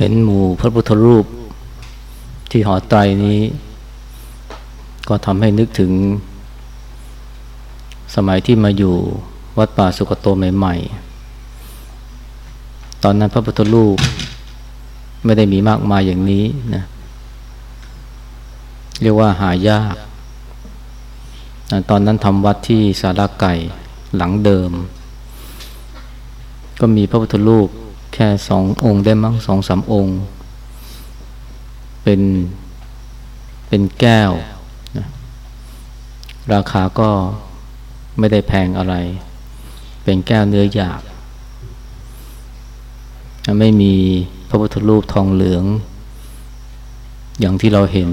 เห็นหมู่พระพุทธรูปที่หอไตรนี้ ก็ทำให้นึกถึง สมัยที่มาอยู่วัดป่าสุกโตใหม่ๆ ตอนนั้นพระพุทธรูปไม่ได้มีมากมายอย่างนี้นะเรียกว่าหายาก ตอนนั้นทำวัดที่สาราไก่หลังเดิม ก็มีพระพุทธรูป แค่สององค์ได้มั้งสองสามองค์ เป็นเป็นแก้วนะราคาก็ไม่ได้แพงอะไร เป็นแก้วเนื้อหยาบไม่มีพระพุทธรูปทองเหลือง อย่างที่เราเห็น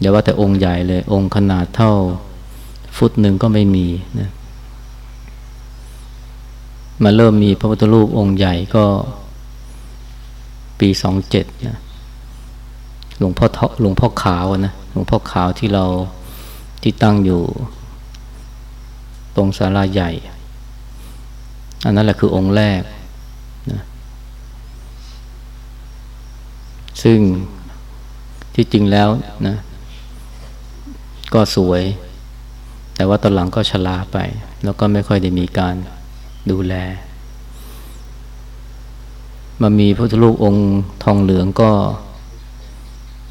อย่าว่าแต่องค์ใหญ่เลย องค์ขนาดเท่า ฟุตหนึ่งก็ไม่มีนะ มาเริ่มมีพระพุทธรูปองค์ใหญ่ก็ปีสองเจ็ดนะหลวงพ่อหลวงพ่อขาวนะหลวงพ่อขาวที่เราที่ตั้งอยู่ ตรงศาลาใหญ่ อันนั้นแหละคือองค์แรกนะซึ่งที่จริงแล้วนะ ก็สวย แต่ว่าตอนหลังก็ชราไป แล้วก็ไม่ค่อยได้มีการ ดูแล มามีพระพุทธรูปองค์ทองเหลืองก็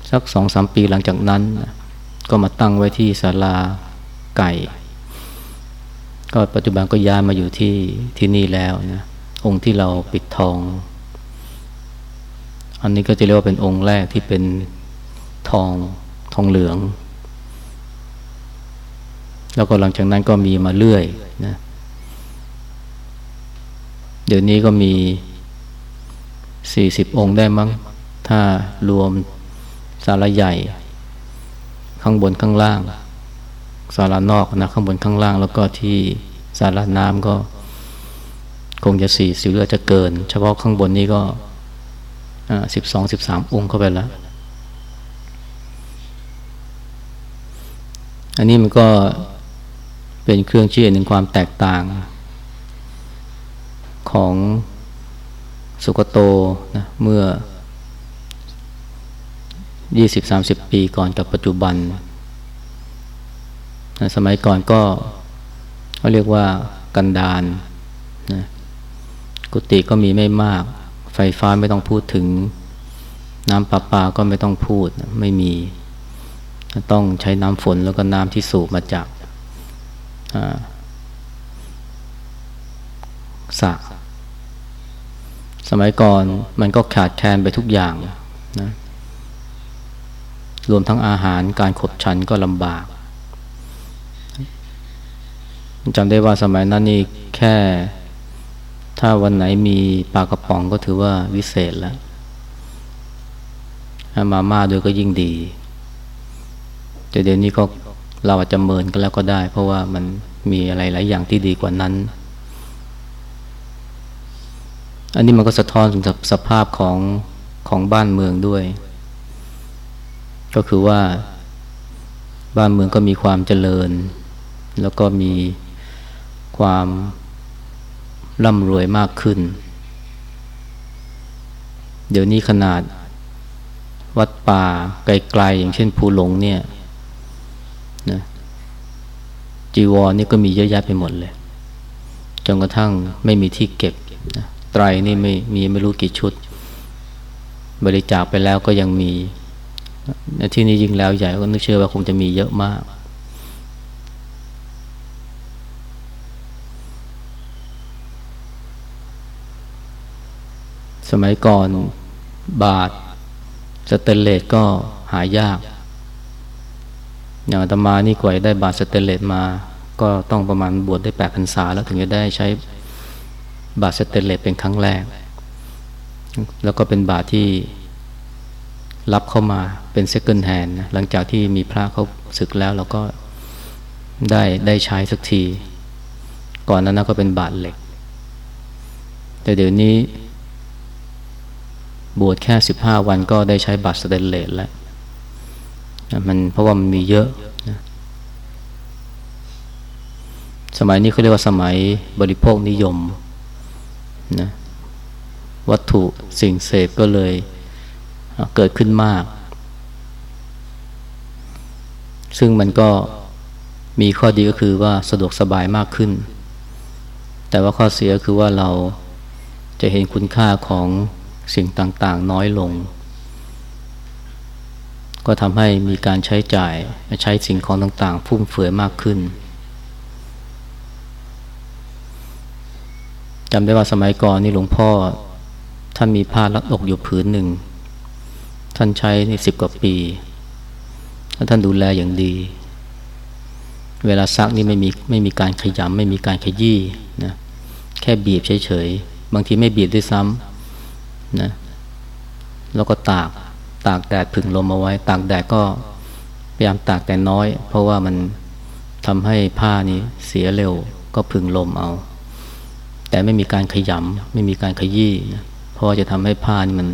สักสองสามปีหลังจากนั้น ก็มาตั้งไว้ที่ศาลาไก่ ก็ปัจจุบันก็ย้ายมาอยู่ที่ที่นี่แล้วนะองค์ที่เราปิดทอง อันนี้ก็จะเรียกว่าเป็นองค์แรกที่เป็นทองทองเหลือง แล้วก็หลังจากนั้นก็มีมาเรื่อยนะ เดี๋ยวนี้ก็มีสี่สิบองค์ได้มั้ง ถ้ารวมสาระใหญ่ ข้างบนข้างล่าง สารานอกนะข้างบนข้างล่าง แล้วก็ที่สาราน้ำก็ คงจะสี่สิบหรือจะเกิน เฉพาะข้างบนนี้ก็สิบสองสิบสามองค์เข้าไปแล้ว อันนี้มันก็เป็นเครื่องชี้ถึงความแตกต่าง ของสุกโตนะเมื่อ 20-30 ปีก่อนกับปัจจุบันนะสมัยก่อนก็เขาเรียกว่ากันดานนะกุฏิก็มีไม่มาก ไฟฟ้าไม่ต้องพูดถึง น้ำประปาก็ไม่ต้องพูดไม่มี ต้องใช้น้ำฝนแล้วก็น้ำที่สูบมาจากสระ สมัยก่อนมันก็ขาดแคลนไปทุกอย่างนะรวมทั้งอาหารการขบฉันก็ลำบากจำได้ว่าสมัยนั้นนี่แค่ ถ้าวันไหนมีปลากระป๋องก็ถือว่าวิเศษแล้วมาม่าด้วยก็ยิ่งดีแต่เดี๋ยวนี้ก็เราอาจจะเมินกันแล้วก็ได้ เพราะว่ามันมีอะไรหลายอย่างที่ดีกว่านั้น อันนี้มันก็สะท้อนถึงสภาพของของบ้านเมืองด้วย ก็คือว่าบ้านเมืองก็มีความเจริญ แล้วก็มีความร่ำรวยมากขึ้น เดี๋ยวนี้ขนาดวัดป่าไกลๆอย่างเช่นภูหลงเนี่ยนะจีวรนี่ก็มีเยอะแยะไปหมดเลย จนกระทั่งไม่มีที่เก็บนะ ไตรนี่ไม่มีไม่รู้กี่ชุด บริจาคไปแล้วก็ยังมีที่นี่ยิ่งแล้วใหญ่ก็นึกเชื่อว่าคงจะมีเยอะมาก สมัยก่อนบาทสเตนเลสก็หายาก อย่างอาตมานี่กว่าได้บาตรสเตนเลสมา ก็ต้องประมาณบวชได้แปดพรรษาแล้วถึงจะได้ใช้ บาตรสเตนเลสเป็นครั้งแรก แล้วก็เป็นบาตรที่รับเข้ามาเป็น second hand หลังจากที่มีพระเขาสึกแล้วเราก็ได้ได้ใช้สักที ก่อนนั้นก็เป็นบาตรเหล็ก แต่เดี๋ยวนี้ บวชแค่สิบห้าวันก็ได้ใช้บาตรสเตนเลสแล้วมันเพราะว่ามันมีเยอะสมัยนี้เขาเรียกว่าสมัยบริโภคนิยม นะวัตถุสิ่งเสพก็เลยเกิดขึ้นมาก ซึ่งมันก็มีข้อดีก็คือว่าสะดวกสบายมากขึ้น แต่ว่าข้อเสียคือว่าเราจะเห็นคุณค่าของสิ่งต่างๆ น้อยลง ก็ทำให้มีการใช้จ่ายใช้สิ่งของต่างๆฟุ่มเฟือยมากขึ้น จำได้ว่าสมัยก่อนนี่หลวงพ่อ ท่านมีผ้ารัดอกอยู่ผืนหนึ่ง ท่านใช้ในสิบกว่าปีแล้วท่านดูแลอย่างดี เวลาซักนี่ไม่มีไม่มีการขยำไม่มีการขยี้นะแค่บีบเฉยๆ บางทีไม่บีบด้วยซ้ำนะแล้วก็ตากตากแดดผึ่งลมเอาไว้ ตากแดดก็พยายามตากแต่น้อย เพราะว่ามันทำให้ผ้านี้เสียเร็วก็ผึ่งลมเอา แต่ไม่มีการขยำไม่มีการขยี้นะเพราะจะทำให้ผ้านี่มัน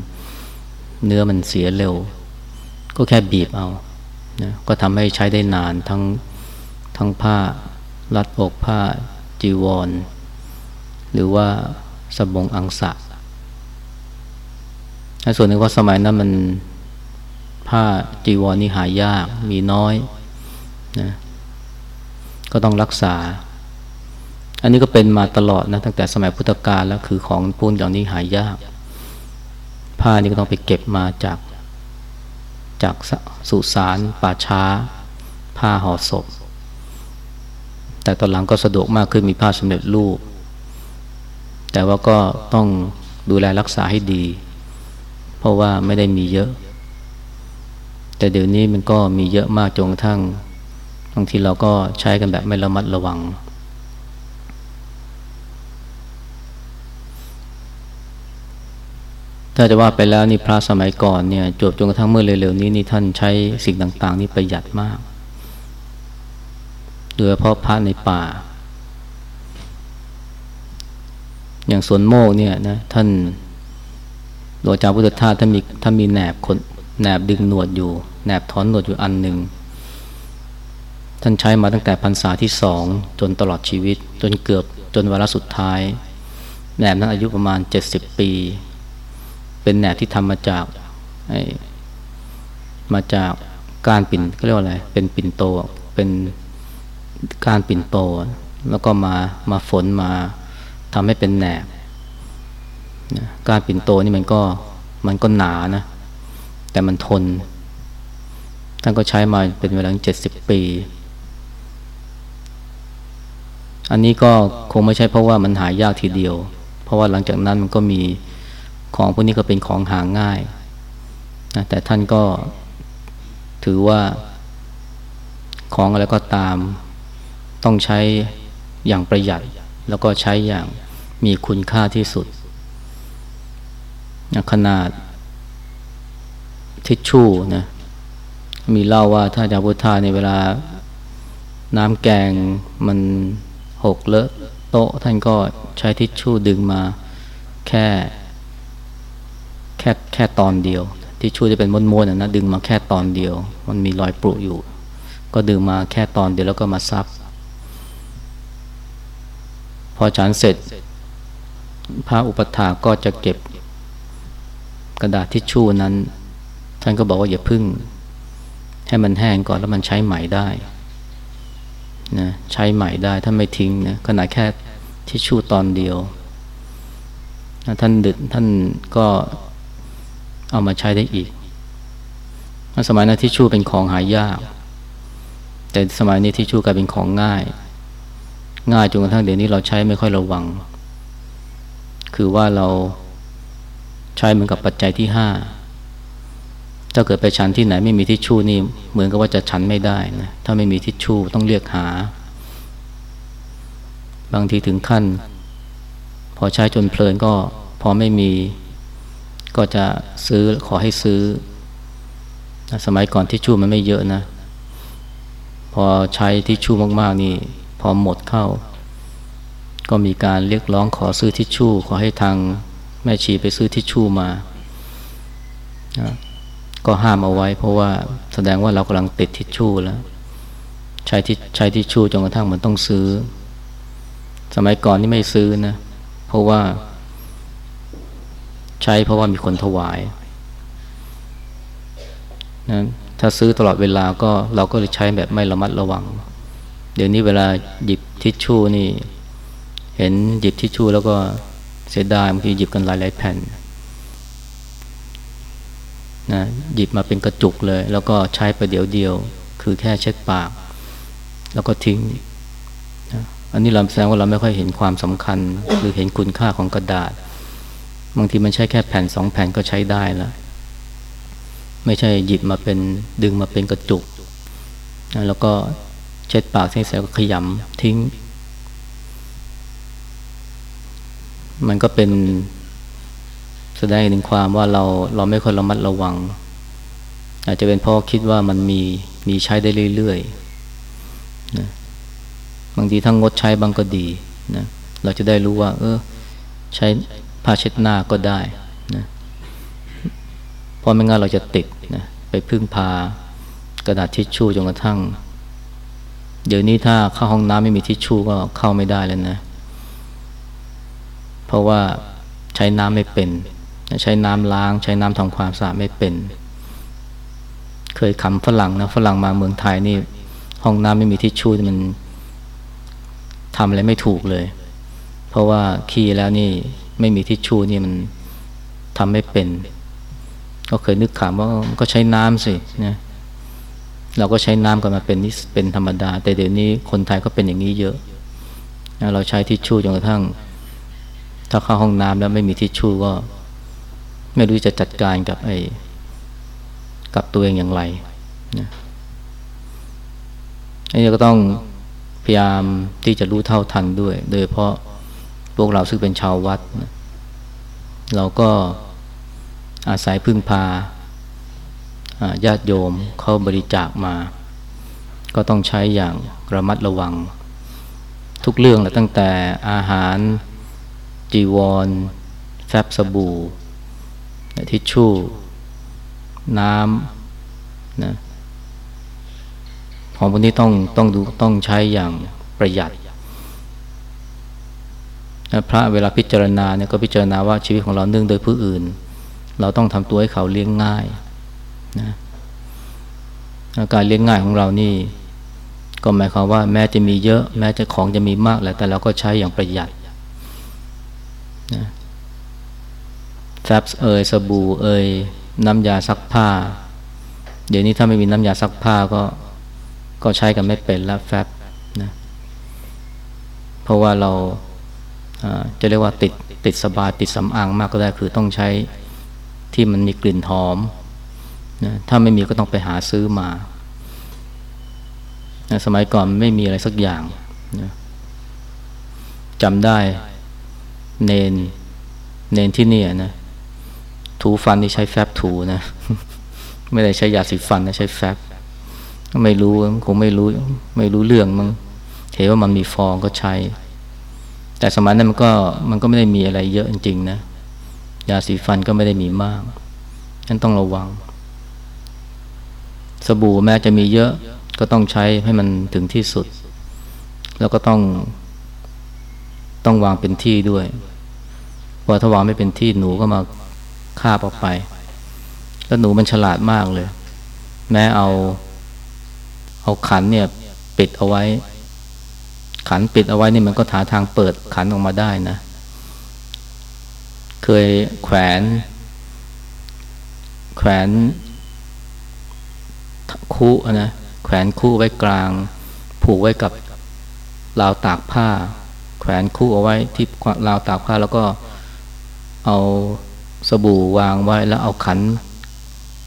เนื้อมันเสียเร็ว ก็แค่บีบเอานะก็ทำให้ใช้ได้นานทั้งทั้งผ้ารัดอกผ้าจีวร หรือว่าสบงอังสะส่วนหนึ่งว่าสมัยนั้นมันผ้าจีวรนี่หายากมีน้อยนะก็ต้องรักษา อันนี้ก็เป็นมาตลอดนะตั้งแต่สมัยพุทธกาลแล้วคือของปูนอย่างนี้หายาก ผ้านี่ก็ต้องไปเก็บมาจากจากสุสานป่าช้า ผ้าห่อศพ แต่ตอนหลังก็สะดวกมากขึ้นมีผ้าสำเร็จรูป แต่ว่าก็ต้องดูแลรักษาให้ดี เพราะว่าไม่ได้มีเยอะ แต่เดี๋ยวนี้มันก็มีเยอะมากจนกระทั่งบางทีเราก็ใช้กันแบบไม่ระมัดระวัง ถ้าจะว่าไปแล้วนี่พระสมัยก่อนเนี่ยจบจนกระทั่งเมื่อเร็วๆนี้นี่ท่านใช้สิ่งต่างๆ นี่ประหยัดมากโดยเฉพาะพระในป่า อย่างสวนโมกเนี่ยนะท่านหลวงจาพุทธทาสท่านมีท่านมีแหนบคนแหนบดึงหนวดอยู่แหนบถอนหนวดอยู่อันหนึ่งท่านใช้มาตั้งแต่พรรษาที่สองจนตลอดชีวิต จนเกือบจนวาระสุดท้ายแหนบนั้นอายุประมาณเจ็ดสิบปี เป็นแหนบที่ทำมาจากมาจากการปิ่นก็เรียกว่าอะไร เป็นปิ่นโต เป็นการปิ่นโต แล้วก็มามาฝนมาทำให้เป็นแหนบการปิ่นโตนี่มันก็มันก็หนานะ แต่มันทน ท่านก็ใช้มาเป็นเวลาเจ็ดสิบปี อันนี้ก็คงไม่ใช่เพราะว่ามันหายากทีเดียว เพราะว่าหลังจากนั้นมันก็มี ของพวกนี้ก็เป็นของหาง่ายนะแต่ท่านก็ถือว่าของอะไรก็ตาม ต้องใช้อย่างประหยัด แล้วก็ใช้อย่างมีคุณค่าที่สุดนะขนาดทิชชู่นะมีเล่าว่าถ้าจาพุทธาในเวลาน้ำแกงมันหกเลอะโต๊ะท่านก็ใช้ทิชชู่ดึงมาแค่ ค่แค่ตอนเดียว ที่ช่วยจะเป็นม้วนๆนะดึงมาแค่ตอนเดียว มันมีรอยปรุอยู่ ก็ดึงมาแค่ตอนเดียวแล้วก็มาซับพอฉันเสร็จพระอุปถาก็จะเก็บกระดาษทิชชู่นั้น ท่านก็บอกว่าอย่าพึ่ง ให้มันแห้งก่อนแล้วมันใช้ใหม่ได้นะใช้ใหม่ได้ถ้าไม่ทิ้งนะขนาดแค่ทิชชู่ตอนเดียวท่านดึกท่านก็ เอามาใช้ได้อีก สมัยนั้นทิชชู่เป็นของหายาก แต่สมัยนี้ทิชชู่กลายเป็นของง่าย ง่ายจนกระทั่งเดี๋ยวนี้เราใช้ไม่ค่อยระวัง คือว่าเราใช้เหมือนกับปัจจัยที่ห้าถ้าเกิดไปฉันที่ไหนไม่มีทิชชู่นี่เหมือนกับว่าจะฉันไม่ได้นะถ้าไม่มีทิชชู่ต้องเรียกหา บางทีถึงขั้น พอใช้จนเพลินก็พอไม่มี ก็จะซื้อขอให้ซื้อ สมัยก่อนที่ชู่มันไม่เยอะนะ พอใช้ทิชชู่มาก ๆ นี่ พอหมดเข้า ก็มีการเรียกร้องขอซื้อทิชชู่ ขอให้ทางแม่ชีไปซื้อทิชชู่มา ก็ห้ามเอาไว้ เพราะว่าแสดงว่าเรากำลังติดทิชชู่แล้ว ใช้ทิใช้ทิชชู่จนกระทั่งมันต้องซื้อ สมัยก่อนนี่ไม่ซื้อนะ เพราะว่า ใช้เพราะว่ามีคนถวายนะถ้าซื้อตลอดเวลาก็เราก็เลยใช้แบบไม่ระมัดระวัง เดี๋ยวนี้เวลาหยิบทิชชู่นี่ เห็นหยิบทิชชู่แล้วก็เสียดายบางทีหยิบกันหลายหลายแผ่นนะหยิบมาเป็นกระจุกเลย แล้วก็ใช้ไปเดี๋ยวเดียว คือแค่เช็ดปาก แล้วก็ทิ้งนะอันนี้เราแสดงว่าเราไม่ค่อยเห็นความสำคัญ หรือเห็นคุณค่าของกระดาษ บางทีมันใช้แค่แผ่นสองแผ่นก็ใช้ได้แล้ว ไม่ใช่หยิบมาเป็นดึงมาเป็นกระจุก แล้วก็เช็ดปากเสร็จก็ขยำทิ้ง มันก็เป็นแสดงถึงความว่าเราเราไม่ค่อยระมัดระวัง อาจจะเป็นเพราะคิดว่ามันมีมีใช้ได้เรื่อยๆนะบางทีทั้งงดใช้บางก็ดีนะเราจะได้รู้ว่า เออใช้ ผ้าเช็ดหน้าก็ได้นะเพราะไม่งั้นเราจะติดนะไปพึ่งพากระดาษทิชชู่จนกระทั่ง เดี๋ยวนี้ถ้าเข้าห้องน้ำไม่มีทิชชู่ก็เข้าไม่ได้แล้วนะ เพราะว่าใช้น้ำไม่เป็น ใช้น้ำล้าง ใช้น้ำทำความสะอาดไม่เป็น เคยคำฝรั่งนะฝรั่งมาเมืองไทยนี่ห้องน้ำไม่มีทิชชู่มันทำอะไรไม่ถูกเลย เพราะว่าขี้แล้วนี่ ไม่มีทิชชู่นี่มันทำไม่เป็น ก็เคยนึกขำว่าก็ใช้น้ำสินะเราก็ใช้น้ำกันมาเป็นนี่เป็นธรรมดา แต่เดี๋ยวนี้คนไทยก็เป็นอย่างนี้เยอะ เราใช้ทิชชู่จนกระทั่ง ถ้าเข้าห้องน้ำแล้วไม่มีทิชชู่ก็ ไม่รู้จะจัดการกับไอ้กับตัวเองอย่างไรนะอันนี้ก็ต้องพยายามที่จะรู้เท่าทันด้วย โดยเพราะ พวกเราซึ่งเป็นชาววัด เราก็อาศัยพึ่งพาญาติโยมเขาบริจาคมา ก็ต้องใช้อย่างระมัดระวัง ทุกเรื่องแหละตั้งแต่อาหาร จีวร แฟบสบู่ทิชชู่ น้ำนะของพวกนี้ต้องต้องดูต้องใช้อย่างประหยัด พระเวลาพิจารณาเนี่ยก็พิจารณาว่าชีวิตของเราเนื่องโดยผู้อื่น เราต้องทำตัวให้เขาเลี้ยงง่ายนะการเลี้ยงง่ายของเรานี่ ก็หมายความว่าแม้จะมีเยอะ แม้จะของจะมีมากแหละแต่เราก็ใช้อย่างประหยัดนะแฟบเอยสบู่เอยน้ำยาซักผ้า เดี๋ยวนี้ถ้าไม่มีน้ำยาซักผ้าก็ก็ใช้กันไม่เป็นแล้วแฟบนะเพราะว่าเรา จะเรียกว่าติดติดสบายติดสำอางมากก็ได้คือต้องใช้ที่มันมีกลิ่นหอมนะถ้าไม่มีก็ต้องไปหาซื้อมานะสมัยก่อนไม่มีอะไรสักอย่างนะจำได้เนนเนนที่นี่นะถูฟันนี่ใช้แฟบถูนะ ไม่ได้ใช้ยาสีฟันนะใช้แฟบไม่รู้คงไม่รู้ ไม่รู้เรื่องมั้งเห็นว่ามันมีฟองก็ใช้ แต่สมัยนั้นมันก็มันก็ไม่ได้มีอะไรเยอะจริงๆนะยาสีฟันก็ไม่ได้มีมากฉันต้องระวัง สบู่แม้จะมีเยอะก็ต้องใช้ให้มันถึงที่สุด แล้วก็ต้อง ต้องวางเป็นที่ด้วยพอถ้าวางไม่เป็นที่หนูก็มาคาบออกไป แล้วหนูมันฉลาดมากเลย แม้เอา เอาขันเนี่ย ปิดเอาไว้ ขันปิดเอาไว้นี่มันก็หาทางเปิดขันออกมาได้นะ เคยแขวน แขวนคู่นะแขวนคู่ไว้กลาง ผูกไว้กับราวตากผ้า แขวนคู่เอาไว้ที่ราวตากผ้าแล้วก็เอาสบู่วางไว้แล้วเอาขัน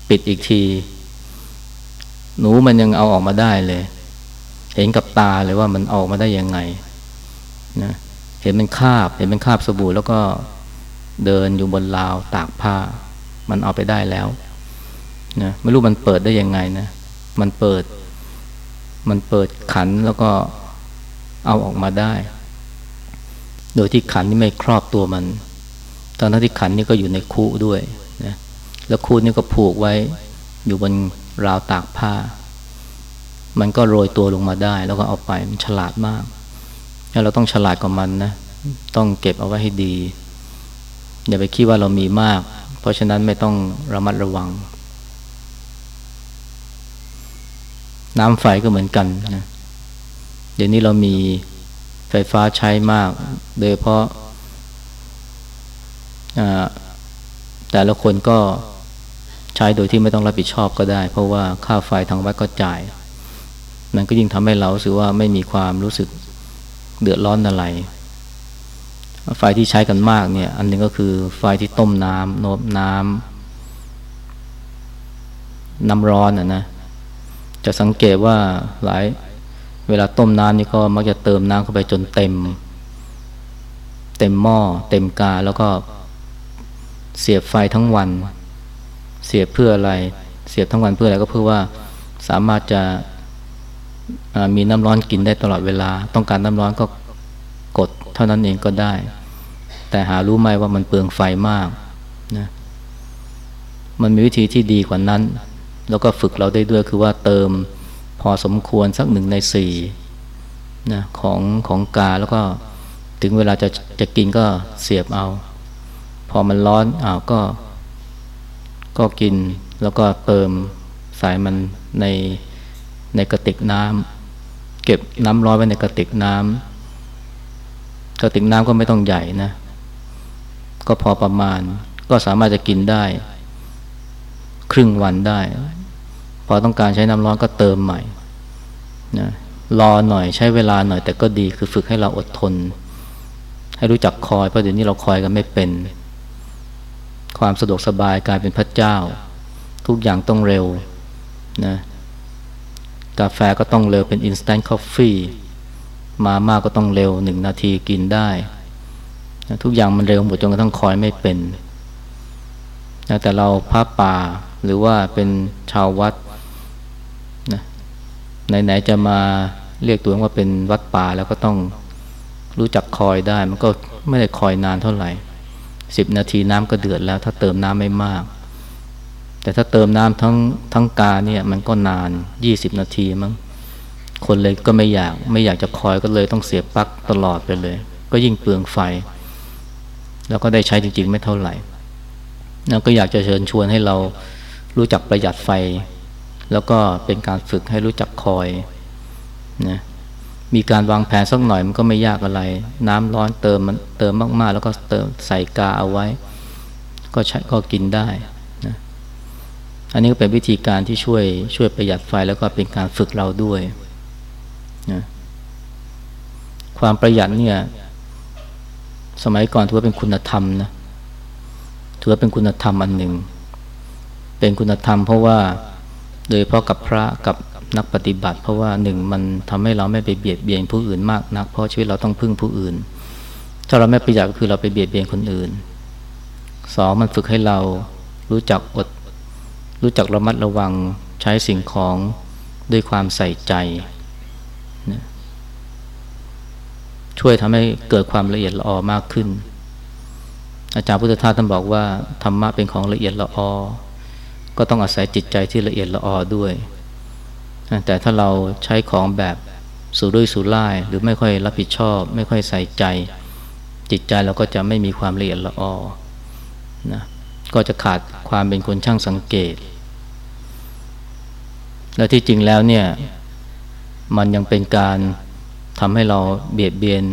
ปิดอีกที หนูมันยังเอาออกมาได้เลย เห็นกับตาเลยว่ามันออกมาได้ยังไงนะเห็นมันคาบ เห็นมันคาบสบู่แล้วก็เดินอยู่บนราวตากผ้า มันเอาไปได้แล้วนะไม่รู้มันเปิดได้ยังไงนะ มันเปิด มันเปิดขันแล้วก็เอาออกมาได้ โดยที่ขันนี่ไม่ครอบตัวมัน ตอนนั้นที่ขันนี่ก็อยู่ในคูด้วยนะแล้วคูนี่ก็ผูกไว้อยู่บนราวตากผ้า มันก็โรยตัวลงมาได้ แล้วก็เอาไปมันฉลาดมากแล้วเราต้องฉลาดกับมันนะ ต้องเก็บเอาไว้ให้ดี อย่าไปคิดว่าเรามีมาก เพราะฉะนั้นไม่ต้องระมัดระวัง น้ำไฟก็เหมือนกันนะเดี๋ยวนี้เรามีไฟฟ้าใช้มาก โดยเพราะแต่ละคนก็ใช้โดยที่ไม่ต้องรับผิดชอบก็ได้ เพราะว่าค่าไฟทางวัดก็จ่าย มันก็ยิ่งทำให้เราสึกว่าไม่มีความรู้สึกเดือดร้อนอะไร ไฟที่ใช้กันมากเนี่ย อันนึงก็คือไฟที่ต้มน้ำนบน้ำน้ำร้อนอะนะ จะสังเกตว่าหลายเวลาต้มน้ำนี่ก็มักจะเติมน้ำเข้าไปจนเต็ม เต็มหม้อเต็มกาแล้วก็เสียบไฟทั้งวัน เสียบเพื่ออะไร เสียบทั้งวันเพื่ออะไรก็เพื่อว่าสามารถจะ มีน้ำร้อนกินได้ตลอดเวลา ต้องการน้ำร้อนก็กดเท่านั้นเองก็ได้ แต่หารู้ไหมว่ามันเปลืองไฟมากนะมันมีวิธีที่ดีกว่านั้น แล้วก็ฝึกเราได้ด้วยคือว่าเติมพอสมควรสักหนึ่งในสี่นะของของกาแล้วก็ถึงเวลาจะจะกินก็เสียบเอา พอมันร้อนอ้าวก็ ก็กินแล้วก็เติมสายมันใน ในกระติกน้ำเก็บน้ำร้อนไว้ในกระติกน้ำกระติกน้ำก็ไม่ต้องใหญ่นะ ก็พอประมาณ ก็สามารถจะกินได้ ครึ่งวันได้ พอต้องการใช้น้ำร้อนก็เติมใหม่นะรอหน่อยใช้เวลาหน่อย แต่ก็ดีคือฝึกให้เราอดทน ให้รู้จักคอยเพราะเดี๋ยวนี้เราคอยกันไม่เป็น ความสะดวกสบายกลายเป็นพระเจ้า ทุกอย่างต้องเร็วนะ กาแฟก็ต้องเร็วเป็น instant coffee มาม่าก็ต้องเร็วหนึ่งนาทีกินได้ ทุกอย่างมันเร็วหมดจนกระทั่งคอยไม่เป็นแต่เราพระป่าหรือว่าเป็นชาววัดนะไหนๆจะมาเรียกตัวว่าเป็นวัดป่าแล้วก็ต้องรู้จักคอยได้ มันก็ไม่ได้คอยนานเท่าไหร่สิบนาทีน้ำก็เดือดแล้ว ถ้าเติมน้ำไม่มาก แต่ถ้าเติมน้ำทั้งทั้งกาเนี่ยมันก็นานยี่สิบนาทีมั้งคนเลยก็ไม่อยากไม่อยากจะคอยก็เลยต้องเสียบปลั๊กตลอดไปเลย ก็ยิ่งเปลืองไฟ แล้วก็ได้ใช้จริงๆ ไม่เท่าไหร่แล้วก็อยากจะเชิญชวนให้เรารู้จักประหยัดไฟ แล้วก็เป็นการฝึกให้รู้จักคอยนะมีการวางแผนสักหน่อยมันก็ไม่ยากอะไร น้ำร้อนเติมมันเติมมากๆ แล้วก็เติมใส่กาเอาไว้ ก็ใช้ก็กินได้ อันนี้ก็เป็นวิธีการที่ช่วยช่วยประหยัดไฟแล้วก็เป็นการฝึกเราด้วยนะความประหยัดเนี่ย สมัยก่อนถือว่าเป็นคุณธรรมนะถือว่าเป็นคุณธรรมอันหนึ่ง เป็นคุณธรรมเพราะว่าโดยเพราะกับพระกับนักปฏิบัติ เพราะว่าหนึ่งมันทำให้เราไม่ไปเบียดเบียนผู้อื่นมากนัก เพราะชีวิตเราต้องพึ่งผู้อื่น ถ้าเราไม่ประหยัดก็คือเราไปเบียดเบียนคนอื่นสองมันฝึกให้เรารู้จักอด รู้จักระมัดระวังใช้สิ่งของด้วยความใส่ใจนะช่วยทำให้เกิดความละเอียดละออมากขึ้น อาจารย์พุทธทาสท่านบอกว่าธรรมะเป็นของละเอียดละออ ก็ต้องอาศัยจิตใจที่ละเอียดละออด้วย แต่ถ้าเราใช้ของแบบสุรุ่ยสุร่าย หรือไม่ค่อยรับผิดชอบ ไม่ค่อยใส่ใจ จิตใจเราก็จะไม่มีความละเอียดละออนะ ก็จะขาดความเป็นคนช่างสังเกต และที่จริงแล้วเนี่ย มันยังเป็นการทำให้เราเบียดเบียน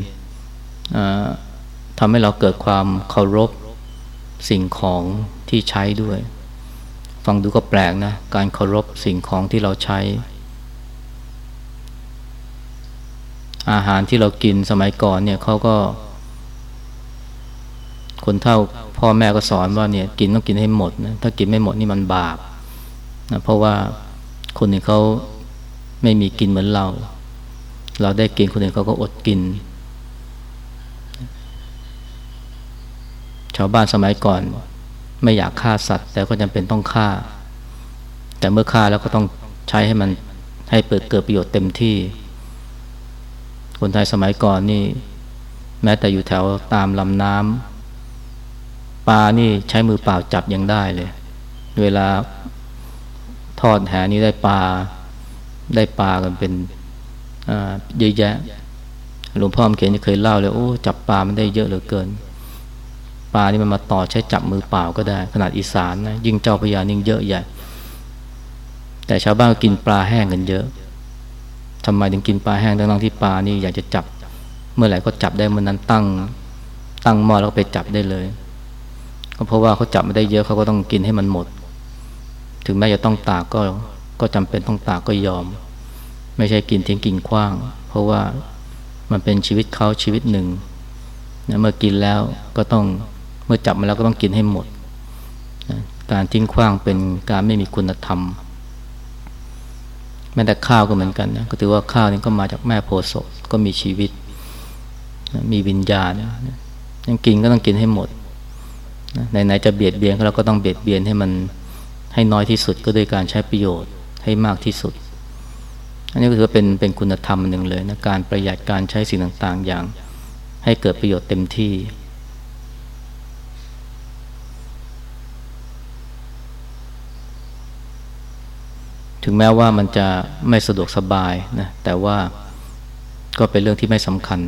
ทำให้เราเกิดความเคารพสิ่งของที่ใช้ด้วย ฟังดูก็แปลกนะ การเคารพสิ่งของที่เราใช้ อาหารที่เรากินสมัยก่อนเนี่ยเขาก็ คนเท่าพ่อแม่ก็สอนว่าเนี่ยกินต้องกินให้หมดนะถ้ากินไม่หมดนี่มันบาปนะเพราะว่าคนอื่นเขาไม่มีกินเหมือนเรา เราได้กินคนอื่นเขาก็อดกิน ชาวบ้านสมัยก่อน ไม่อยากฆ่าสัตว์ แต่ก็จำเป็นต้องฆ่า แต่เมื่อฆ่าแล้วก็ต้องใช้ให้มันให้เปิดเกิดประโยชน์เต็มที่ คนไทยสมัยก่อนนี่ แม้แต่อยู่แถวตามลำน้ำ ปลานี่ใช้มือเปล่าจับยังได้เลย เวลาทอดแหนี่ได้ปลาได้ปลากันเป็นเยอะแยะหลวงพ่อเขียนเคยเล่าเลยโอ้จับปลามันได้เยอะเหลือเกิน ปลานี่มันมาต่อใช้จับมือเปล่าก็ได้ ขนาดอีสานนะยิ่งเจ้าพญานิ่งเยอะใหญ่ แต่ชาวบ้านก็กินปลาแห้งกันเยอะทำไมถึงกินปลาแห้งทั้งที่ปลานี่อยากจะจับ เมื่อไหร่ก็จับได้เมื่อนั้นตั้ง ตั้งหม้อแล้วไปจับได้เลย ก็เพราะว่าเขาจับไม่ได้เยอะเขาก็ต้องกินให้มันหมด ถึงแม้จะต้องตากก็ก็จำเป็นต้องตากก็ยอม ไม่ใช่กินทิ้งกินขว้าง เพราะว่ามันเป็นชีวิตเขาชีวิตหนึ่งนะเมื่อกินแล้วก็ต้องเมื่อจับมาแล้วก็ต้องกินให้หมดนะการทิ้งขว้างเป็นการไม่มีคุณธรรมแม้แต่ข้าวก็เหมือนกันนะก็ถือว่าข้าวนี่ก็มาจากแม่โพธิ์ก็มีชีวิตนะมีวิญญาณนะยังกินก็ต้องกินให้หมด ไหนๆจะเบียดเบียนเราก็ต้องเบียดเบียนให้มันให้น้อยที่สุดก็โดยการใช้ประโยชน์ให้มากที่สุด อันนี้ก็ถือว่าเป็นเป็นคุณธรรมหนึ่งเลยนะการประหยัดการใช้สิ่งต่างๆ อย่าง ให้เกิดประโยชน์เต็มที่ ถึงแม้ว่ามันจะไม่สะดวกสบายนะแต่ว่าก็เป็นเรื่องที่ไม่สำคัญ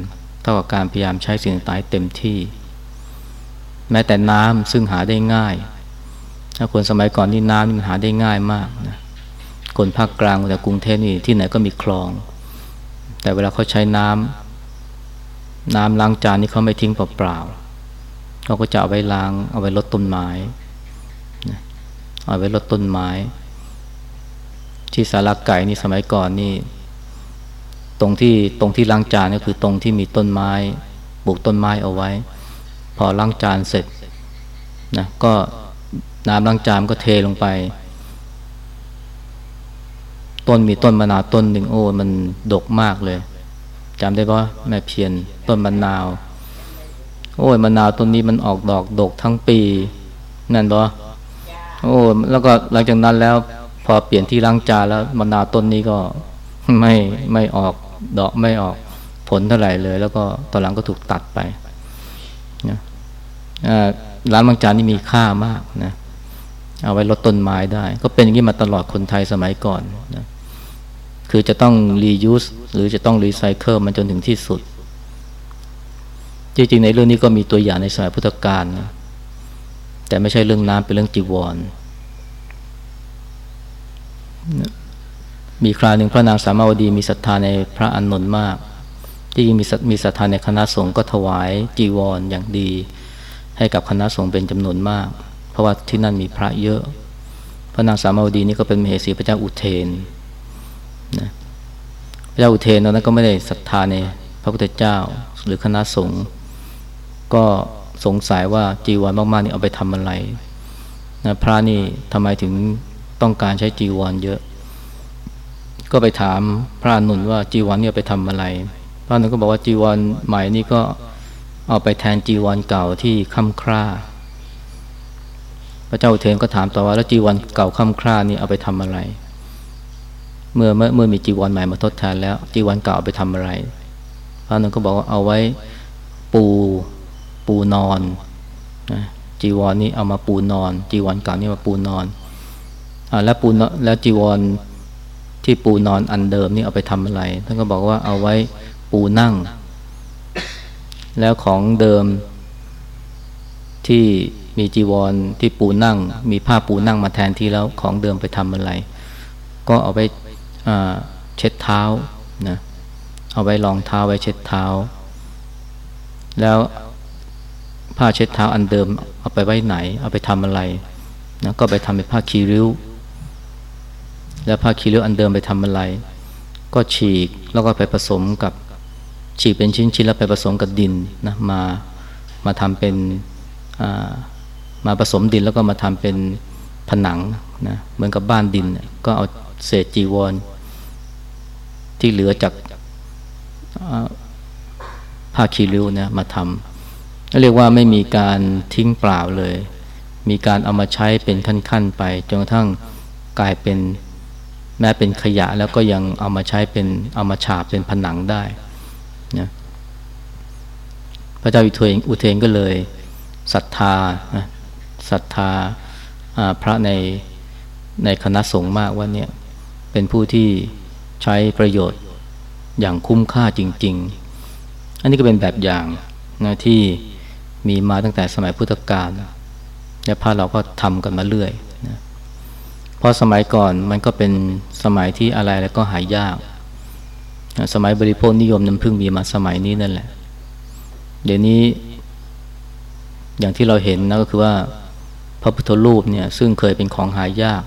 เท่ากับการพยายามใช้สิ่งต่างๆเต็มที่ แม้แต่น้ำซึ่งหาได้ง่าย ถ้าคนสมัยก่อนนี่น้ำมันหาได้ง่ายมากนะคนภาคกลางแต่กรุงเทพนี่ที่ไหนก็มีคลอง แต่เวลาเขาใช้น้ำน้ำล้างจานนี่เขาไม่ทิ้งเปล่าๆเขาก็จะเอาไว้ล้างเอาไว้ลดต้นไม้เอาไว้ลดต้นไม้ ที่สาราไก่นี่สมัยก่อนนี่ ตรงที่ตรงที่ล้างจานก็คือตรงที่มีต้นไม้ปลูกต้นไม้เอาไว้ พอล้างจานเสร็จนะก็น้ำล้างจานก็เทลงไป ต้นมีต้นมะนาวต้นหนึ่งโอ้มันดกมากเลยจำได้ปะแม่เพียนต้นมะนาว โอ้ยมะนาวต้นนี้มันออกดอกดกทั้งปี นั่นปะโอ้แล้วก็หลังจากนั้นแล้ว พอเปลี่ยนที่ล้างจานแล้วมะนาวต้นนี้ก็ไม่ไม่ออกดอกไม่ออกผลเท่าไหร่เลย แล้วก็ตอนหลังก็ถูกตัดไป นะร้านบางจานนี่มีค่ามากนะเอาไว้ลดต้นไม้ได้ ก็เป็นอย่างนี้มาตลอดคนไทยสมัยก่อนนะคือจะต้องรียูสหรือจะต้องรีไซเคิลมันจนถึงที่สุด จริงๆ ในเรื่องนี้ก็มีตัวอย่างในสมัยพุทธกาลนะแต่ไม่ใช่เรื่องน้ำเป็นเรื่องจีวรมีคราวหนึ่งพระนางสามาวดีมีศรัทธาในพระอานนท์มาก ที่มีมีศรัทธาในคณะสงฆ์ก็ถวายจีวรออย่างดี ให้กับคณะสงฆ์เป็นจำนวนมาก เพราะว่าที่นั่นมีพระเยอะ พระนางสามาวดีนี่ก็เป็นมเหสีพระเจ้าอุเทนนะพระเจ้าอุเทนตอนนั้นก็ไม่ได้ศรัทธาในพระพุทธเจ้าหรือคณะสงฆ์ก็สงสัยว่าจีวรมากๆนี่เอาไปทำอะไรนะพระนี่ทำไมถึงต้องการใช้จีวรเยอะ ก็ไปถามพระนุนว่าจีวรเนี่ยไปทำอะไร พระนุนก็บอกว่าจีวรใหม่นี่ก็เอาไปแทนจีวรเก่าที่ค่ำคร่า พระเจ้าเทนก็ถามต่อว่าแล้วจีวรเก่าค่ำคร่านี่เอาไปทำอะไร เมื่อเมื่อเมื่อมีจีวรใหม่มาทดแทนแล้ว จีวรเก่าเอาไปทำอะไร พระนั้นก็บอกว่าเอาไว้ปูปูนอนนะจีวรนี้เอามาปูนอน จีวรเก่านี่มาปูนอนอ่าแล้วปูนแล้วจีวรที่ปูนอนอันเดิมนี่เอาไปทำอะไร ท่านก็บอกว่าเอาไว้ ปูนั่ง แล้วของเดิมที่มีจีวรที่ปูนั่ง มีผ้าปูนั่งมาแทนที่แล้วของเดิมไปทำอะไร ก็เอาไปเช็ดเท้านะเอาไว้รองเท้าไว้เช็ดเท้า แล้วผ้าเช็ดเท้าอันเดิมเอาไปไว้ไหน เอาไปทำอะไรนะก็ไปทำเป็นผ้าคีริ้ว แล้วผ้าคีริ้วอันเดิมไปทำอะไร ก็ฉีกแล้วก็ไปผสมกับ ฉีกเป็นชิ้นๆแล้วไปผสมกับดินนะมามาทำเป็นมาผสมดินแล้วก็มาทำเป็นผนังนะเหมือนกับบ้านดิน ก็เอาเศษจีวร ที่เหลือจากผ้าคีริ้วนะมาทำเรียกว่าไม่มีการทิ้งเปล่าเลย มีการเอามาใช้เป็นขั้นๆไปจนกระทั่งกลายเป็นแม้เป็นขยะแล้วก็ยังเอามาใช้เป็นเอามาฉาบเป็นผนังได้ นะพระเจ้าอุเทนอุเทนก็เลยศรัทธาศรัทธาพระในในคณะสงฆ์มากว่าเนี่ยเป็นผู้ที่ใช้ประโยชน์อย่างคุ้มค่าจริง ๆ อันนี้ก็เป็นแบบอย่างนะที่มีมาตั้งแต่สมัยพุทธกาลและพระเราก็ทำกันมาเรื่อยนะเพราะสมัยก่อนมันก็เป็นสมัยที่อะไรแล้วก็หายาก สมัยบริโภคนิยมนั้นเพิ่งมีมาสมัยนี้นั่นแหละ เดี๋ยวนี้อย่างที่เราเห็นนะก็คือว่าพระพุทธรูปเนี่ยซึ่งเคยเป็นของหายาก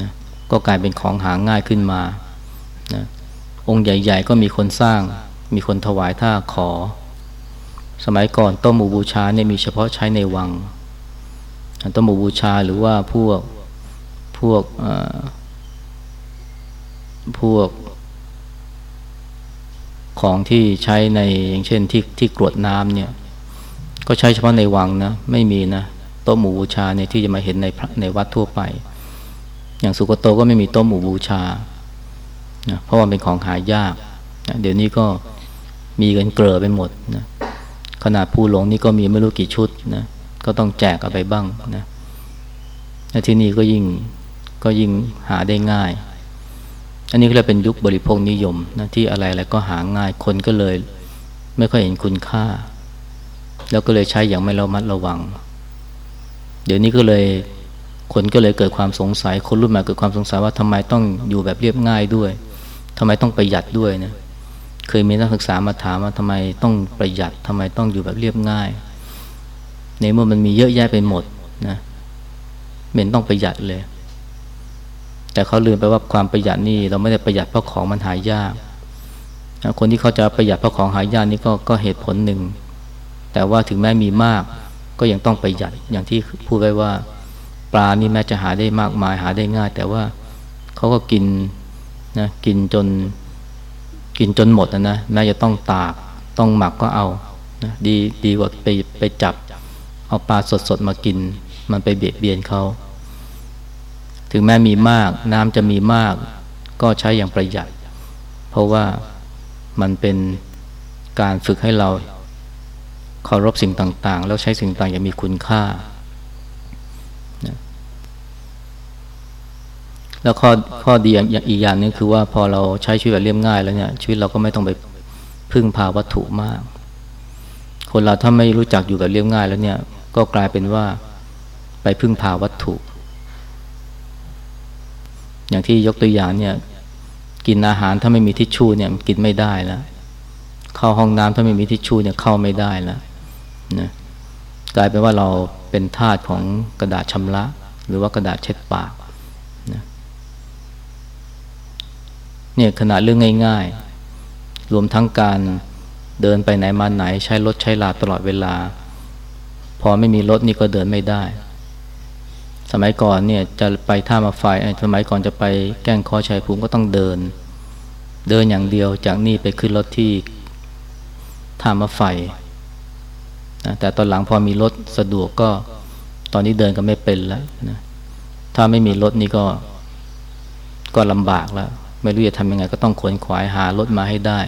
นะก็กลายเป็นของหาง่ายขึ้นมานะองค์ใหญ่ ๆ ก็มีคนสร้าง มีคนถวายท่าขอ สมัยก่อนต้มหมูบูชาเนี่ยมีเฉพาะใช้ในวังต้มหมูบูชาหรือว่าพวกพวกพวก ของที่ใช้ในอย่างเช่นที่ที่กรวดน้ำเนี่ย ก็ใช้เฉพาะในวังนะ ไม่มีนะโต๊ะหมู่บูชาเนี่ยที่จะมาเห็นในในวัดทั่วไป อย่างสุกโตก็ไม่มีโต๊ะหมู่บูชานะเพราะว่าเป็นของหายากนะเดี๋ยวนี้ก็มีกันเกลือไปหมดนะขนาดผู้หลงนี่ก็มีไม่รู้กี่ชุดนะก็ต้องแจกเอาไปบ้างนะและที่นี่ก็ยิ่งก็ยิ่งหาได้ง่าย อันนี้ก็เลยเป็นยุคบริโภคนิยมนะที่อะไรอะไรก็หาง่ายคนก็เลยไม่ค่อยเห็นคุณค่า แล้วก็เลยใช้อย่างไม่ระมัดระวัง เดี๋ยวนี้ก็เลยคนก็เลยเกิดความสงสัย คนรุ่นใหม่เกิดความสงสัยว่าทำไมต้องอยู่แบบเรียบง่ายด้วยทำไมต้องประหยัดด้วยนะเคยมีนักศึกษามาถามว่าทำไมต้องประหยัดทำไมต้องอยู่แบบเรียบง่าย ในเมื่อมันมีเยอะแยะไปหมดนะเม็นต้องประหยัดเลย แต่เขาลืมไปว่าความประหยัดนี่เราไม่ได้ประหยัดเพราะของมันหายาก คนที่เขาจะประหยัดเพราะของหายากนี่ก็ก็เหตุผลหนึ่ง แต่ว่าถึงแม้มีมาก ก็ยังต้องประหยัดอย่างที่พูดไว้ว่า ปลานี่แม้จะหาได้มากมายหาได้ง่าย แต่ว่าเขาก็กินนะกินจนกินจนหมดนะนะแม้จะต้องตากต้องหมักก็เอานะดีดีกว่าไปไปจับ เอาปลาสดๆมากิน มันไปเบียดเบียนเขา ถึงแม้มีมากน้ำจะมีมาก ก็ใช้อย่างประหยัด เพราะว่ามันเป็นการฝึกให้เราเคารพสิ่งต่าง ๆ แล้วใช้สิ่งต่างอย่างมีคุณค่า แล้วข้อข้อดีอีกอย่างนึงคือว่าพอเราใช้ชีวิตแบบเรียบง่ายแล้วเนี่ยชีวิตเราก็ไม่ต้องไปพึ่งพาวัตถุมาก คนเราถ้าไม่รู้จักอยู่แบบเรียบง่ายแล้วเนี่ย ก็กลายเป็นว่าไปพึ่งพาวัตถุ อย่างที่ยกตัวอย่างเนี่ย กินอาหารถ้าไม่มีทิชชู่เนี่ยกินไม่ได้แล้วเข้าห้องน้ำถ้าไม่มีทิชชู่เนี่ยเข้าไม่ได้แล้วนะกลายเป็นว่าเราเป็นทาสของกระดาษชำระ หรือว่ากระดาษเช็ดปากนะเนี่ยขนาดเรื่องง่าย ๆ รวมทั้งการเดินไปไหนมาไหนใช้รถใช้ลาตลอดเวลา พอไม่มีรถนี่ก็เดินไม่ได้ สมัยก่อนเนี่ยจะไปท่ามาไฟสมัยก่อนจะไปแก้งคอชัยภูมิก็ต้องเดิน เดินอย่างเดียวจากนี่ไปขึ้นรถที่ท่ามาไฟแต่ตอนหลังพอมีรถสะดวกก็ตอนนี้เดินก็ไม่เป็นแล้วนะถ้าไม่มีรถนี่ก็ก็ลำบากแล้ว ไม่รู้จะทำยังไงก็ต้องขวนขวายหารถมาให้ได้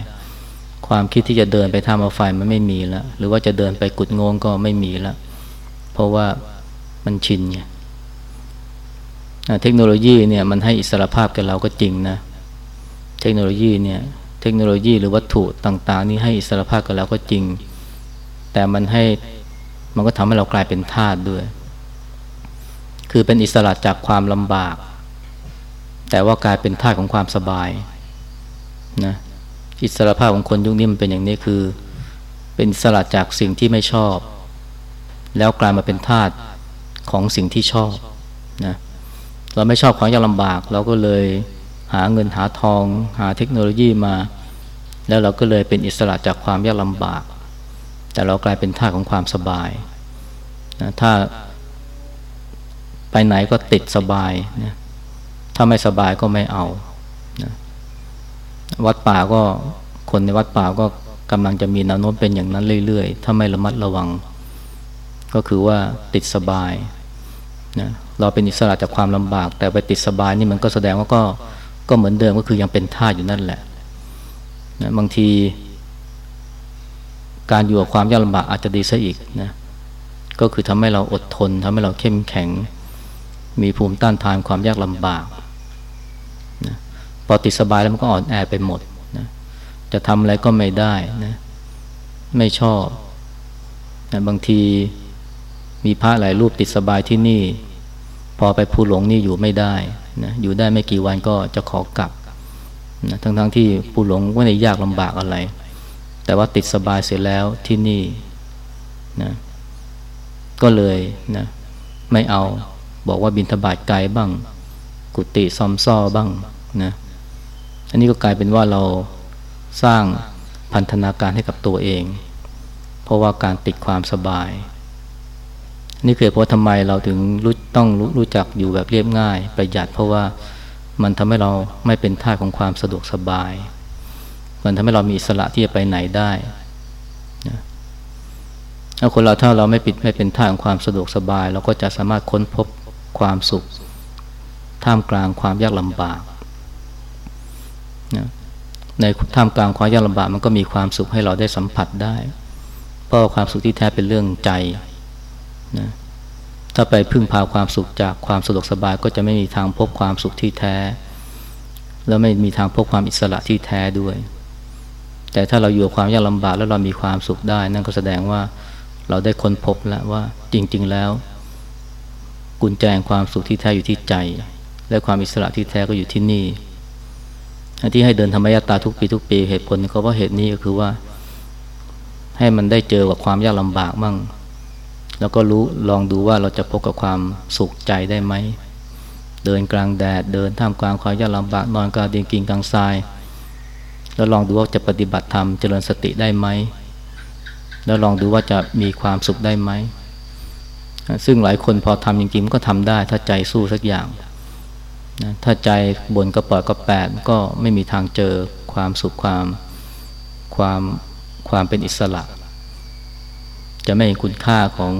ความคิดที่จะเดินไปท่ามาไฟมันไม่มีแล้ว หรือว่าจะเดินไปกุดงงก็ไม่มีแล้ว เพราะว่ามันชินไง เทคโนโลยีเนี่ยมันให้อิสรภาพแก่เราก็จริงนะ เทคโนโลยีเนี่ยเทคโนโลยีหรือวัตถุต่างๆ นี่ให้อิสรภาพกับเราก็จริง แต่มันให้มันก็ทำให้เรากลายเป็นทาสด้วย คือเป็นอิสระจากความลำบาก แต่ว่ากลายเป็นทาสของความสบายนะอิสรภาพของคนยุคนี้มันเป็นอย่างนี้คือ เป็นอิสระจากสิ่งที่ไม่ชอบ แล้วกลายมาเป็นทาสของสิ่งที่ชอบนะเเราไม่ชอบของยากลำบาก เราก็เลยหาเงินหาทอง หาเทคโนโลยีมา แล้วเราก็เลยเป็นอิสระจากความยากลำบาก แต่เรากลายเป็นท่าของความสบายนะถ้าไปไหนก็ติดสบายนะถ้าไม่สบายก็ไม่เอานะวัดป่าก็คนในวัดป่าก็กำลังจะมีแนวโน้มเป็นอย่างนั้นเรื่อยๆ ถ้าไม่ระมัดระวัง ก็คือว่าติดสบายนะ เราเป็นอิสระจากความลำบาก แต่ไปติดสบายนี่มันก็แสดงว่าก็ก็เหมือนเดิมก็คือยังเป็นท่าอยู่นั่นแหละนะบางที การอยู่กับความยากลำบากอาจจะดีซะอีกนะก็คือทำให้เราอดทนทำให้เราเข้มแข็ง มีภูมิต้านทานความยากลำบากนะพอติดสบายแล้วมันก็อ่อนแอไปหมดนะจะทำอะไรก็ไม่ได้นะไม่ชอบนะบางทีมีพระหลายรูปติดสบายที่นี่ พอไปภูหลงนี่อยู่ไม่ได้นะอยู่ได้ไม่กี่วันก็จะขอกลับนะทั้งๆทที่ภูหลงไม่ได้ยากลำบากอะไร แต่ว่าติดสบายเสร็จแล้วที่นี่นะก็เลยนะไม่เอาบอกว่าบินทบาทไกลบ้าง กุฏิซอมซ่อบ้างนะอันนี้ก็กลายเป็นว่าเราสร้างพันธนาการให้กับตัวเอง เพราะว่าการติดความสบาย นี่คือเพราะทำไมเราถึงรู้ต้องรู้รู้จักอยู่แบบเรียบง่าย ประหยัดเพราะว่ามันทำให้เราไม่เป็นท่าของความสะดวกสบาย มันทำให้เรามีอิสระที่จะไปไหนได้ถ้าคนเราถ้าเราไม่ปิดไม่เป็นท่าของความสะดวกสบาย เราก็จะสามารถค้นพบความสุข ท่ามกลางความยากลำบากนะในท่ามกลางความยากลำบากมันก็มีความสุขให้เราได้สัมผัสได้ เพราะความสุขที่แท้เป็นเรื่องใจ นะถ้าไปพึ่งพาความสุขจากความสะดวกสบายก็จะไม่มีทางพบความสุขที่แท้ แล้วไม่มีทางพบความอิสระที่แท้ด้วย แต่ถ้าเราอยู่กับความยากลำบากแล้วเรามีความสุขได้ นั่นก็แสดงว่าเราได้ค้นพบแล้วว่าจริง ๆ แล้ว กุญแจความสุขที่แท้อยู่ที่ใจ และความอิสระที่แท้ก็อยู่ที่นี่ที่ให้เดินธรรมยตาทุกปีทุกปีเหตุผลก็เพราะเหตุนี้ก็คือว่า ให้มันได้เจอกับความยากลำบากมั่ง แล้วก็รู้ลองดูว่าเราจะพบกับความสุขใจได้ไหม เดินกลางแดด เดินท่ามกลางความยากลำบากนอนกลางดินกินกลางทราย แล้วลองดูว่าจะปฏิบัติธรรมเจริญสติได้ไหม แล้วลองดูว่าจะมีความสุขได้ไหม ซึ่งหลายคนพอทำจริงๆก็ทำได้ถ้าใจสู้สักอย่างนะถ้าใจบนก็ปล่อยก็แปดก็ไม่มีทางเจอความสุขความความความเป็นอิสระ จะไม่เห็นคุณค่าของ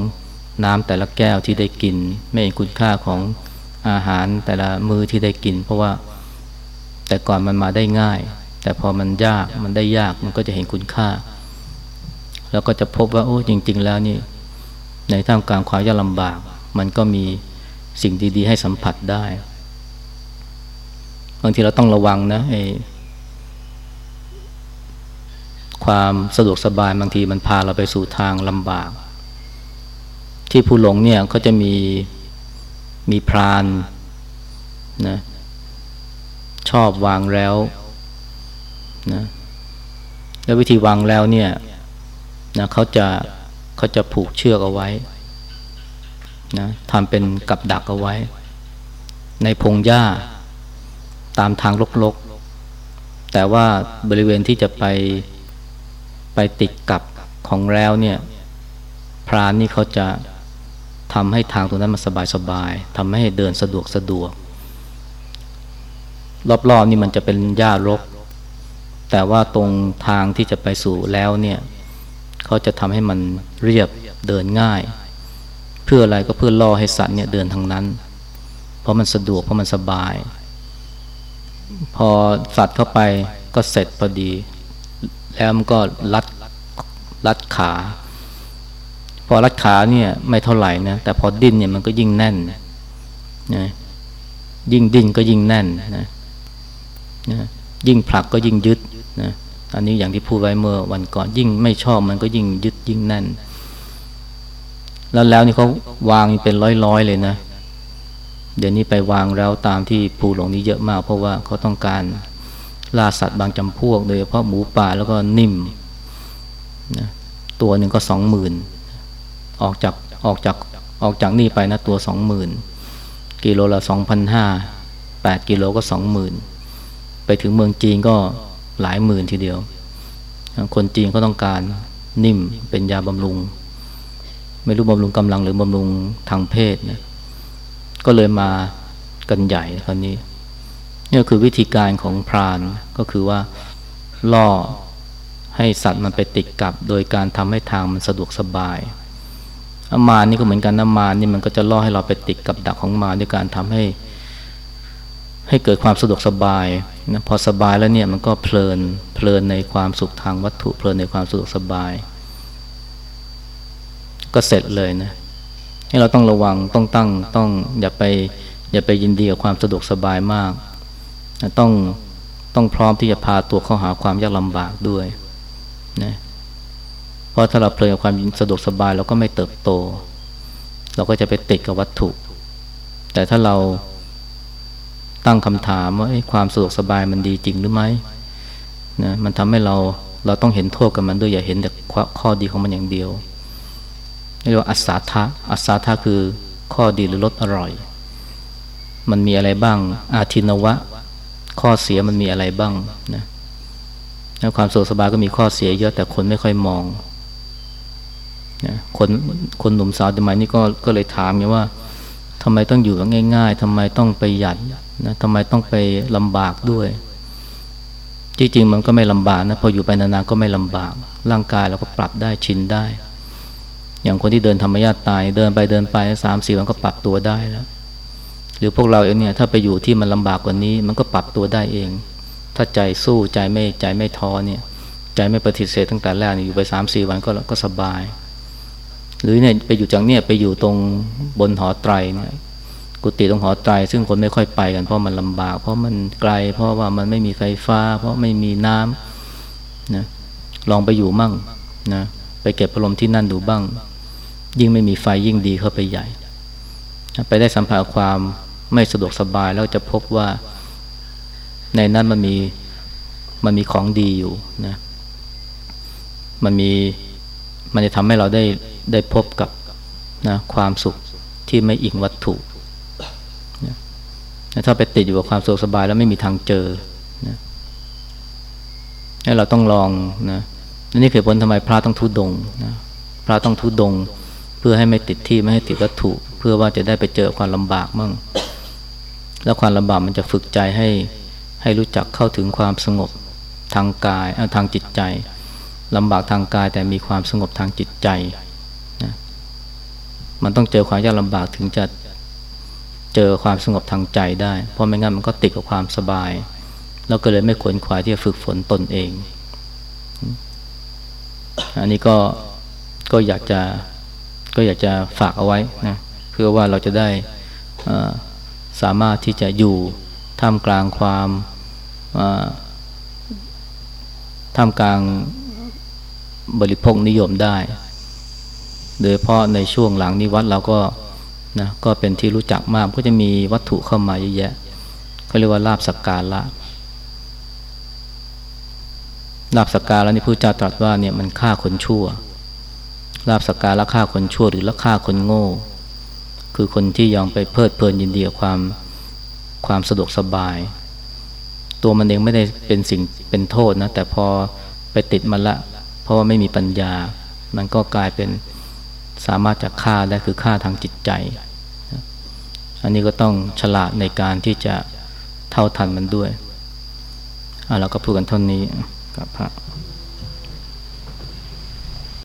น้ำแต่ละแก้วที่ได้กิน ไม่เห็นคุณค่าของอาหารแต่ละมือที่ได้กิน เพราะว่าแต่ก่อนมันมาได้ง่าย แต่พอมันยากมันได้ยากมันก็จะเห็นคุณค่า แล้วก็จะพบว่าโอ้จริง ๆ แล้วนี่ ในท่ามกลางความยากลำบาก มันก็มีสิ่งดีๆ ให้สัมผัสได้ บางทีเราต้องระวังนะไอ้ ความสะดวกสบายบางทีมันพาเราไปสู่ทางลำบาก ที่ผู้หลงเนี่ยก็จะมีมีพรานนะชอบวางแล้วนะแล้ววิธีวางแล้วเนี่ยนะเขาจะเขาจะผูกเชือกเอาไว้นะทำเป็นกับดักเอาไว้ ในพงหญ้าตามทางลกๆ แต่ว่าบริเวณที่จะไป ไปติดกับของแล้วเนี่ย พรานนี่เขาจะทำให้ทางตรงนั้นมันสบายๆทำให้เดินสะดวกสะดวก รอบๆนี่มันจะเป็นหญ้ารก แต่ว่าตรงทางที่จะไปสู่แล้วเนี่ยเขาจะทำให้มันเรียบเดินง่าย เพื่ออะไรก็เพื่อล่อให้สัตว์เนี่ยเดินทางนั้น เพราะมันสะดวกเพราะมันสบาย พอสัตว์เข้าไปก็เสร็จพอดี แล้วมันก็รัดรัดขา พอรัดขาเนี่ยไม่เท่าไหร่นะแต่พอดิ้นเนี่ยมันก็ยิ่งแน่นนะยิ่งดิ้นก็ยิ่งแน่นนะนะยิ่งผลักก็ยิ่งยึดนะอันนี้อย่างที่พูดไว้เมื่อวันก่อนยิ่งไม่ชอบมันก็ยิ่งยึดยิ่งแน่น แล้วแล้วนี่เขาวางเป็นร้อยๆเลยนะเดี๋ยวนี้ไปวางแล้วตามที่ภูหลงนี้เยอะมาก เพราะว่าเขาต้องการ ล่าสัตว์บางจำพวก โดยเฉพาะหมูป่าแล้วก็นิ่มนะตัวหนึ่งก็สองหมื่นออกจากออกจากออกจากนี่ไปนะตัวสองหมื่นกิโลละสองพันห้าแปดกิโลก็สองหมื่นไปถึงเมืองจีนก็หลายหมื่นทีเดียว คนจีนก็ต้องการนิ่มเป็นยาบำรุง ไม่รู้บำรุงกำลังหรือบำรุงทางเพศนะก็เลยมากันใหญ่คราวนี้ นี่คือวิธีการของพรานก็คือว่าล่อให้สัตว์มันไปติดกับ โดยการทำให้ทางมันสะดวกสบายอามานี่ก็เหมือนกันนามานี่มันก็จะล่อให้เราไปติดกับดักของมาด้วยการทำให้ ให้เกิดความสะดวกสบายนะพอสบายแล้วเนี่ยมันก็เพลินเพลินในความสุขทางวัตถุเพลินในความสะดวกสบาย ก็เสร็จเลยนะให้เราต้องระวังต้องตั้งต้องอย่าไปอย่าไปยินดีกับความสะดวกสบายมาก ต้องต้องพร้อมที่จะพาตัวเข้าหาความยากลำบากด้วยนะเพราะถ้าเราเพลินกับความสะดวกสบายเราก็ไม่เติบโต เราก็จะไปติดกับวัตถุ แต่ถ้าเราตั้งคำถามว่าความสะดวกสบายมันดีจริงหรือไม่นะมันทำให้เราเราต้องเห็นโทษกับมันด้วยอย่าเห็นแต่ข้อดีของมันอย่างเดียวเรียกว่าอัศทะอัศทะคือข้อดีหรือรสอร่อย มันมีอะไรบ้าง อาทินวะ ข้อเสียมันมีอะไรบ้างนะแล้วความสะดวกสบายก็มีข้อเสียเยอะแต่คนไม่ค่อยมองนะคนคนหนุ่มสาวสมัยนี้ก็ก็เลยถามไงว่าทำไมต้องอยู่ง่าย ๆทำไมต้องไปหยัดนะทำไมต้องไปลำบากด้วย จริงๆมันก็ไม่ลำบากนะพออยู่ไปนานๆก็ไม่ลำบาก ร่างกายเราก็ปรับได้ชินได้ อย่างคนที่เดินธรรมญาตายเดินไปเดินไปสามสี่วันก็ปรับตัวได้แล้ว หรือพวกเราเองเนี่ยถ้าไปอยู่ที่มันลำบากกว่านี้ มันก็ปรับตัวได้เอง ถ้าใจสู้ใจไม่ใจไม่ท้อเนี่ยใจไม่ปฏิเสธตั้งแต่แรกอยู่ไปสามสี่วันก็ก็สบาย หรือเนี่ยไปอยู่จากเนี่ยไปอยู่ตรงบนหอไตรเนี่ยกุฏิตรงหอไตร ซึ่งคนไม่ค่อยไปกันเพราะมันลำบาก เพราะมันไกล เพราะว่ามันไม่มีไฟฟ้า เพราะไม่มีน้ำนะลองไปอยู่มั่งนะไปเก็บพลมที่นั่นดูบ้าง ยิ่งไม่มีไฟยิ่งดีเข้าไปใหญ่ ไปได้สัมผัสความ ไม่สะดวกสบายแล้วจะพบว่า ในนั้นมันมีมันมีของดีอยู่นะมันมีมันจะทำให้เราได้ได้พบกับนะความสุขที่ไม่อิงวัตถุนะถ้าไปติดอยู่กับความสุขสบายแล้วไม่มีทางเจอนะเราต้องลองนะนี่คือผลทำไมพระต้องทุดงนะพระต้องทุดง เพื่อให้ไม่ติดที่ไม่ให้ติดวัตถุ เพื่อว่าจะได้ไปเจอความลำบากมั่ง แล้วความลำบากมันจะฝึกใจให้ให้รู้จักเข้าถึงความสงบทางกายทางจิตใจลำบากทางกายแต่มีความสงบทางจิตใจนะมันต้องเจอความยากลำบากถึงจะเจอความสงบทางใจได้ เพราะไม่งั้นมันก็ติดกับความสบาย แล้วก็เลยไม่ขวนขวายที่จะฝึกฝนตนเอง อันนี้ก็ก็อยากจะก็อยากจะฝากเอาไว้นะเพื่อว่าเราจะได้ สามารถที่จะอยู่ท่ามกลางความท่ามกลางบริโภคนิยมได้ โดยเพราะในช่วงหลังนี้วัดเราก็นะก็เป็นที่รู้จักมากก็จะมีวัตถุเข้ามาเยอะแยะเขาเรียกว่าลาบสักการะลาบสักการะนี่พระเจ้าตรัสว่าเนี่ยมันฆ่าคนชั่วลาบสักการะฆ่าคนชั่วหรือละฆ่าคนโง่ คือคนที่ยอมไปเพลิดเพลินยินดีกับความความสะดวกสบาย ตัวมันเองไม่ได้เป็นสิ่งเป็นโทษนะ แต่พอไปติดมันละ เพราะว่าไม่มีปัญญา มันก็กลายเป็นสามารถจะฆ่าได้คือฆ่าทางจิตใจ อันนี้ก็ต้องฉลาดในการที่จะเท่าทันมันด้วยอะเราก็พูดกันเท่านี้กับพระ